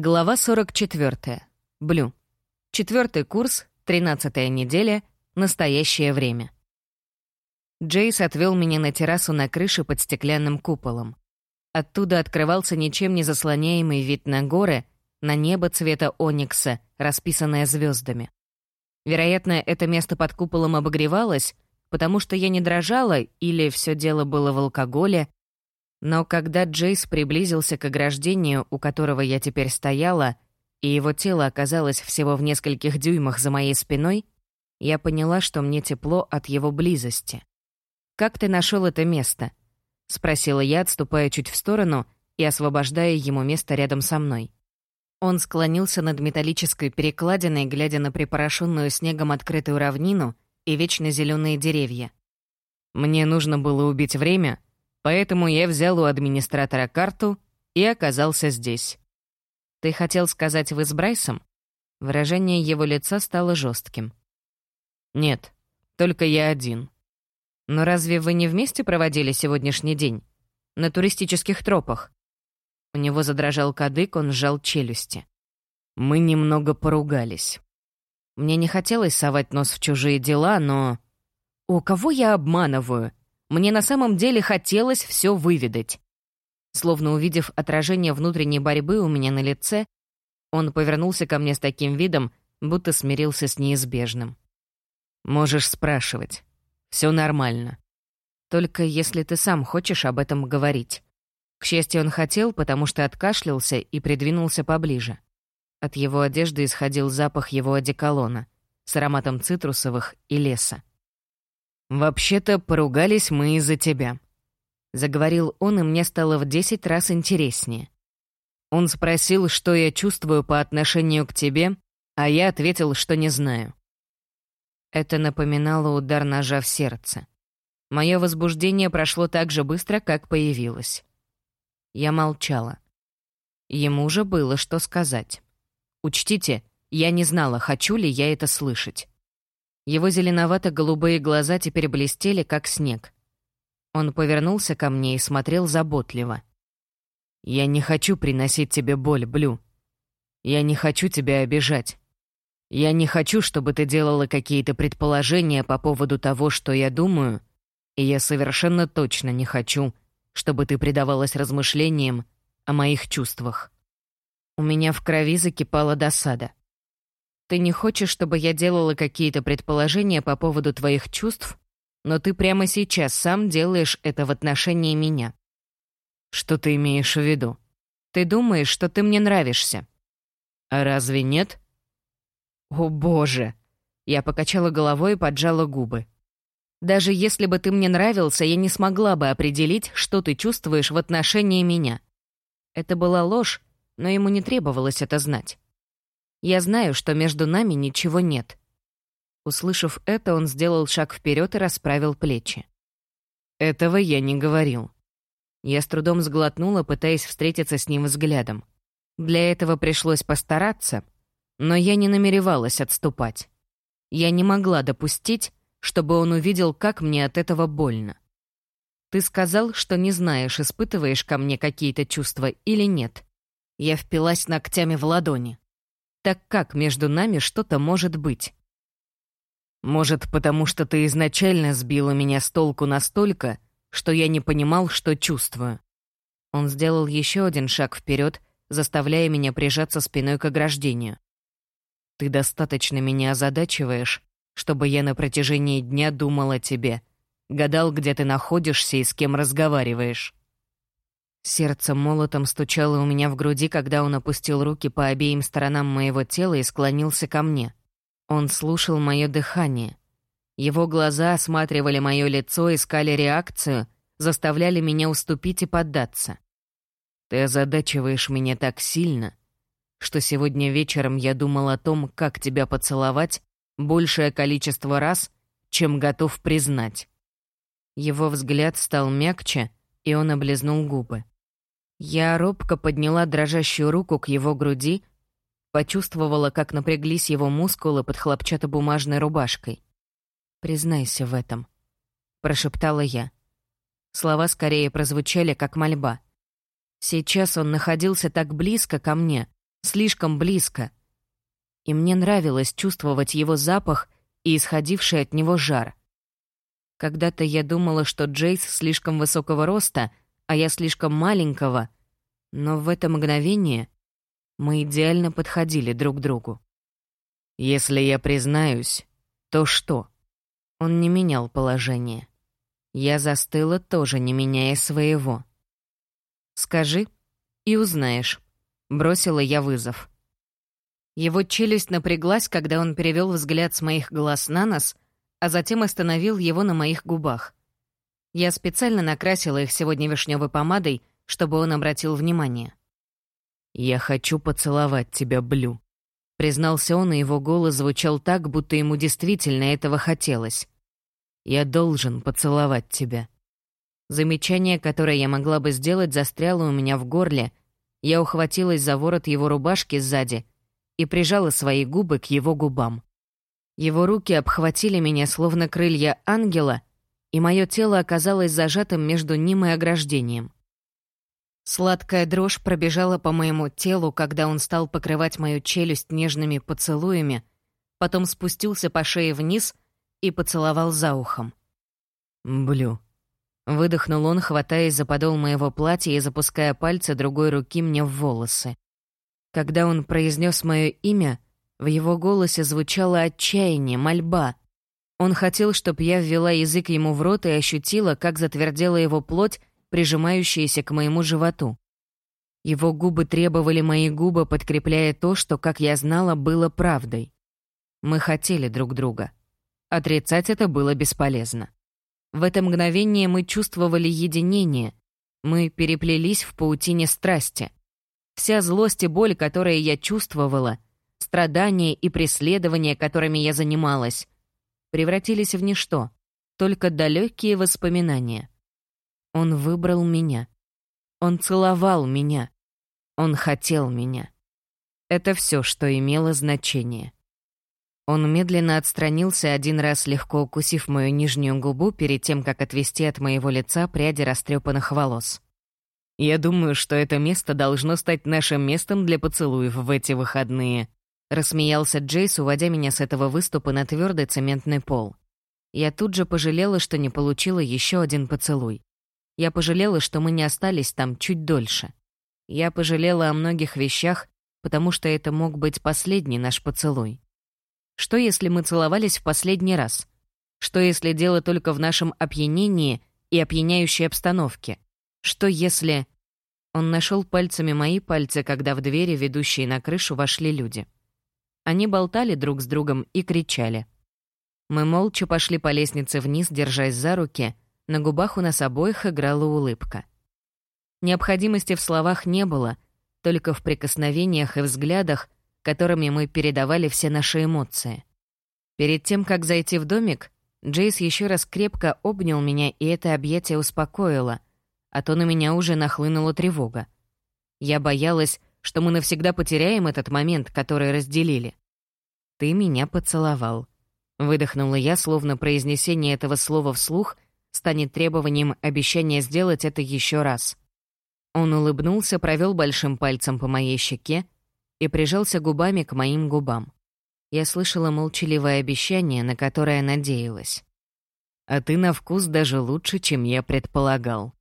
Глава 44. Блю. Четвертый курс, тринадцатая неделя, настоящее время. Джейс отвел меня на террасу на крыше под стеклянным куполом. Оттуда открывался ничем не заслоняемый вид на горы, на небо цвета оникса, расписанное звездами. Вероятно, это место под куполом обогревалось, потому что я не дрожала или все дело было в алкоголе, но когда Джейс приблизился к ограждению, у которого я теперь стояла, и его тело оказалось всего в нескольких дюймах за моей спиной, я поняла, что мне тепло от его близости. «Как ты нашел это место?» — спросила я, отступая чуть в сторону и освобождая ему место рядом со мной. Он склонился над металлической перекладиной, глядя на припорошенную снегом открытую равнину и вечно зеленые деревья. «Мне нужно было убить время», Поэтому я взял у администратора карту и оказался здесь. «Ты хотел сказать, вы с Брайсом?» Выражение его лица стало жестким. «Нет, только я один». «Но разве вы не вместе проводили сегодняшний день? На туристических тропах?» У него задрожал кадык, он сжал челюсти. Мы немного поругались. Мне не хотелось совать нос в чужие дела, но... «О, кого я обманываю?» Мне на самом деле хотелось все выведать. Словно увидев отражение внутренней борьбы у меня на лице, он повернулся ко мне с таким видом, будто смирился с неизбежным. «Можешь спрашивать. Все нормально. Только если ты сам хочешь об этом говорить». К счастью, он хотел, потому что откашлялся и придвинулся поближе. От его одежды исходил запах его одеколона с ароматом цитрусовых и леса. «Вообще-то поругались мы из-за тебя», — заговорил он, и мне стало в десять раз интереснее. Он спросил, что я чувствую по отношению к тебе, а я ответил, что не знаю. Это напоминало удар ножа в сердце. Мое возбуждение прошло так же быстро, как появилось. Я молчала. Ему же было что сказать. Учтите, я не знала, хочу ли я это слышать. Его зеленовато-голубые глаза теперь блестели, как снег. Он повернулся ко мне и смотрел заботливо. «Я не хочу приносить тебе боль, Блю. Я не хочу тебя обижать. Я не хочу, чтобы ты делала какие-то предположения по поводу того, что я думаю, и я совершенно точно не хочу, чтобы ты предавалась размышлениям о моих чувствах». У меня в крови закипала досада. Ты не хочешь, чтобы я делала какие-то предположения по поводу твоих чувств, но ты прямо сейчас сам делаешь это в отношении меня. Что ты имеешь в виду? Ты думаешь, что ты мне нравишься. А разве нет? О, боже! Я покачала головой и поджала губы. Даже если бы ты мне нравился, я не смогла бы определить, что ты чувствуешь в отношении меня. Это была ложь, но ему не требовалось это знать. Я знаю, что между нами ничего нет». Услышав это, он сделал шаг вперед и расправил плечи. «Этого я не говорил». Я с трудом сглотнула, пытаясь встретиться с ним взглядом. Для этого пришлось постараться, но я не намеревалась отступать. Я не могла допустить, чтобы он увидел, как мне от этого больно. Ты сказал, что не знаешь, испытываешь ко мне какие-то чувства или нет. Я впилась ногтями в ладони. Так как между нами что-то может быть? Может, потому что ты изначально сбила меня с толку настолько, что я не понимал, что чувствую. Он сделал еще один шаг вперед, заставляя меня прижаться спиной к ограждению. Ты достаточно меня озадачиваешь, чтобы я на протяжении дня думал о тебе, гадал, где ты находишься и с кем разговариваешь. Сердце молотом стучало у меня в груди, когда он опустил руки по обеим сторонам моего тела и склонился ко мне. Он слушал мое дыхание. Его глаза осматривали мое лицо, искали реакцию, заставляли меня уступить и поддаться. «Ты озадачиваешь меня так сильно, что сегодня вечером я думал о том, как тебя поцеловать большее количество раз, чем готов признать». Его взгляд стал мягче, и он облизнул губы. Я робко подняла дрожащую руку к его груди, почувствовала, как напряглись его мускулы под хлопчатобумажной рубашкой. «Признайся в этом», — прошептала я. Слова скорее прозвучали, как мольба. Сейчас он находился так близко ко мне, слишком близко. И мне нравилось чувствовать его запах и исходивший от него жар. Когда-то я думала, что Джейс слишком высокого роста, а я слишком маленького, но в это мгновение мы идеально подходили друг к другу. «Если я признаюсь, то что?» Он не менял положение. Я застыла, тоже не меняя своего. «Скажи, и узнаешь», — бросила я вызов. Его челюсть напряглась, когда он перевел взгляд с моих глаз на нас, а затем остановил его на моих губах. Я специально накрасила их сегодня вишневой помадой, чтобы он обратил внимание. «Я хочу поцеловать тебя, Блю», — признался он, и его голос звучал так, будто ему действительно этого хотелось. «Я должен поцеловать тебя». Замечание, которое я могла бы сделать, застряло у меня в горле. Я ухватилась за ворот его рубашки сзади и прижала свои губы к его губам. Его руки обхватили меня, словно крылья ангела, и мое тело оказалось зажатым между ним и ограждением. Сладкая дрожь пробежала по моему телу, когда он стал покрывать мою челюсть нежными поцелуями, потом спустился по шее вниз и поцеловал за ухом. «Блю», Выдохнул он, хватаясь за подол моего платья и запуская пальцы другой руки мне в волосы. Когда он произнес мое имя, в его голосе звучало отчаяние, мольба. Он хотел, чтобы я ввела язык ему в рот и ощутила, как затвердела его плоть, прижимающаяся к моему животу. Его губы требовали мои губы, подкрепляя то, что, как я знала, было правдой. Мы хотели друг друга. Отрицать это было бесполезно. В это мгновение мы чувствовали единение. Мы переплелись в паутине страсти. Вся злость и боль, которые я чувствовала, страдания и преследования, которыми я занималась, превратились в ничто, только далекие воспоминания. Он выбрал меня. Он целовал меня. Он хотел меня. Это все, что имело значение. Он медленно отстранился, один раз легко укусив мою нижнюю губу перед тем, как отвести от моего лица пряди растрепанных волос. «Я думаю, что это место должно стать нашим местом для поцелуев в эти выходные», рассмеялся Джейс, уводя меня с этого выступа на твердый цементный пол. Я тут же пожалела, что не получила еще один поцелуй. Я пожалела, что мы не остались там чуть дольше. Я пожалела о многих вещах, потому что это мог быть последний наш поцелуй. Что, если мы целовались в последний раз? Что, если дело только в нашем опьянении и опьяняющей обстановке? Что, если... Он нашел пальцами мои пальцы, когда в двери, ведущие на крышу, вошли люди. Они болтали друг с другом и кричали. Мы молча пошли по лестнице вниз, держась за руки, на губах у нас обоих играла улыбка. Необходимости в словах не было, только в прикосновениях и взглядах, которыми мы передавали все наши эмоции. Перед тем, как зайти в домик, Джейс еще раз крепко обнял меня, и это объятие успокоило, а то на меня уже нахлынула тревога. Я боялась, что мы навсегда потеряем этот момент, который разделили. «Ты меня поцеловал», — выдохнула я, словно произнесение этого слова вслух станет требованием обещания сделать это еще раз. Он улыбнулся, провел большим пальцем по моей щеке, и прижался губами к моим губам. Я слышала молчаливое обещание, на которое надеялась. «А ты на вкус даже лучше, чем я предполагал».